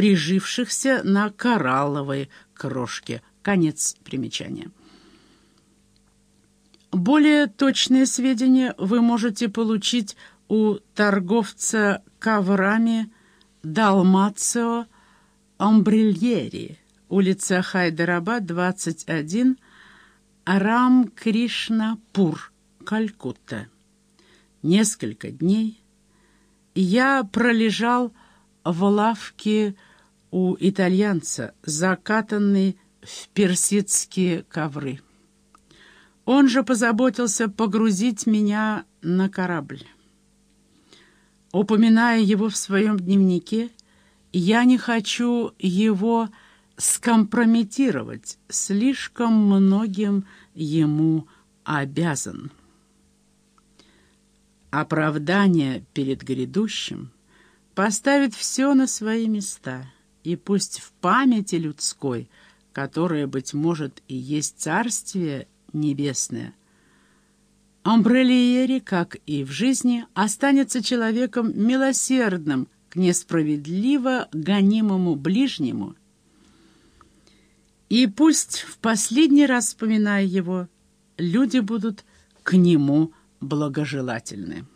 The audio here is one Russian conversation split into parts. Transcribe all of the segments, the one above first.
прижившихся на коралловой крошке. Конец примечания. Более точные сведения вы можете получить у торговца коврами Далмацио Амбрильери, улица Хайдарабад, 21, Рам Кришнапур, Калькутта. Несколько дней я пролежал в лавке у итальянца, закатанный в персидские ковры. Он же позаботился погрузить меня на корабль. Упоминая его в своем дневнике, я не хочу его скомпрометировать, слишком многим ему обязан. Оправдание перед грядущим поставит все на свои места, и пусть в памяти людской, которая, быть может, и есть царствие небесное, Амбрелиери, как и в жизни, останется человеком милосердным к несправедливо гонимому ближнему. И пусть в последний раз, вспоминая его, люди будут к нему благожелательны.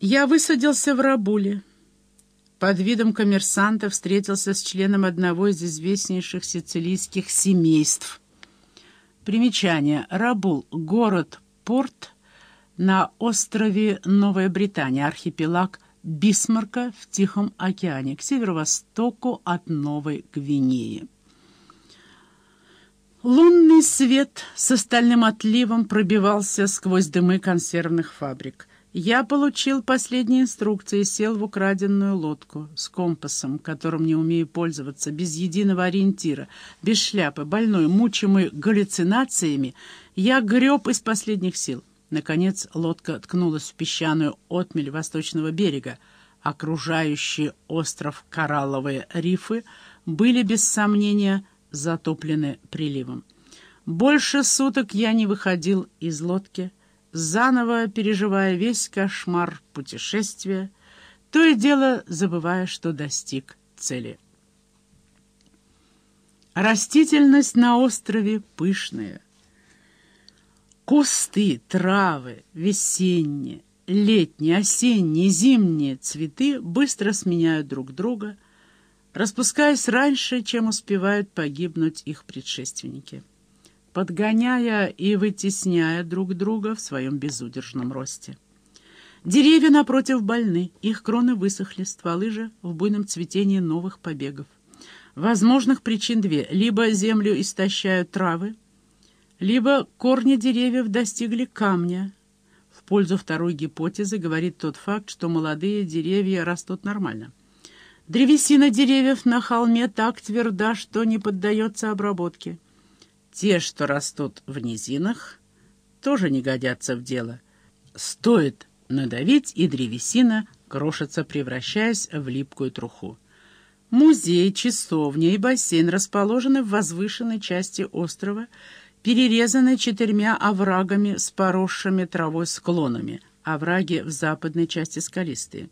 Я высадился в Рабуле. Под видом коммерсанта встретился с членом одного из известнейших сицилийских семейств. Примечание. Рабул. Город-порт на острове Новая Британия, архипелаг Бисмарка в Тихом океане, к северо-востоку от Новой Гвинеи. Лунный свет с остальным отливом пробивался сквозь дымы консервных фабрик. Я получил последние инструкции и сел в украденную лодку с компасом, которым не умею пользоваться, без единого ориентира, без шляпы, больной, мучимый галлюцинациями, я греб из последних сил. Наконец лодка ткнулась в песчаную отмель восточного берега. Окружающие остров Коралловые рифы были, без сомнения, затоплены приливом. Больше суток я не выходил из лодки, заново переживая весь кошмар путешествия, то и дело забывая, что достиг цели. Растительность на острове пышная. Кусты, травы, весенние, летние, осенние, зимние цветы быстро сменяют друг друга — распускаясь раньше, чем успевают погибнуть их предшественники, подгоняя и вытесняя друг друга в своем безудержном росте. Деревья, напротив, больны, их кроны высохли, стволы же в буйном цветении новых побегов. Возможных причин две. Либо землю истощают травы, либо корни деревьев достигли камня. В пользу второй гипотезы говорит тот факт, что молодые деревья растут нормально. Древесина деревьев на холме так тверда, что не поддается обработке. Те, что растут в низинах, тоже не годятся в дело. Стоит надавить, и древесина крошится, превращаясь в липкую труху. Музей, часовня и бассейн расположены в возвышенной части острова, перерезанной четырьмя оврагами с поросшими травой склонами. Овраги в западной части скалистые.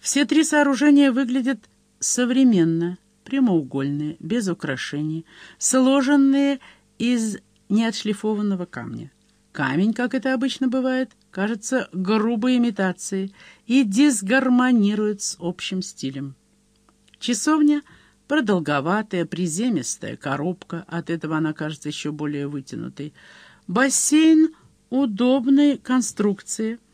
Все три сооружения выглядят современно, прямоугольные, без украшений, сложенные из неотшлифованного камня. Камень, как это обычно бывает, кажется грубой имитацией и дисгармонирует с общим стилем. Часовня — продолговатая, приземистая коробка, от этого она кажется еще более вытянутой. Бассейн удобной конструкции —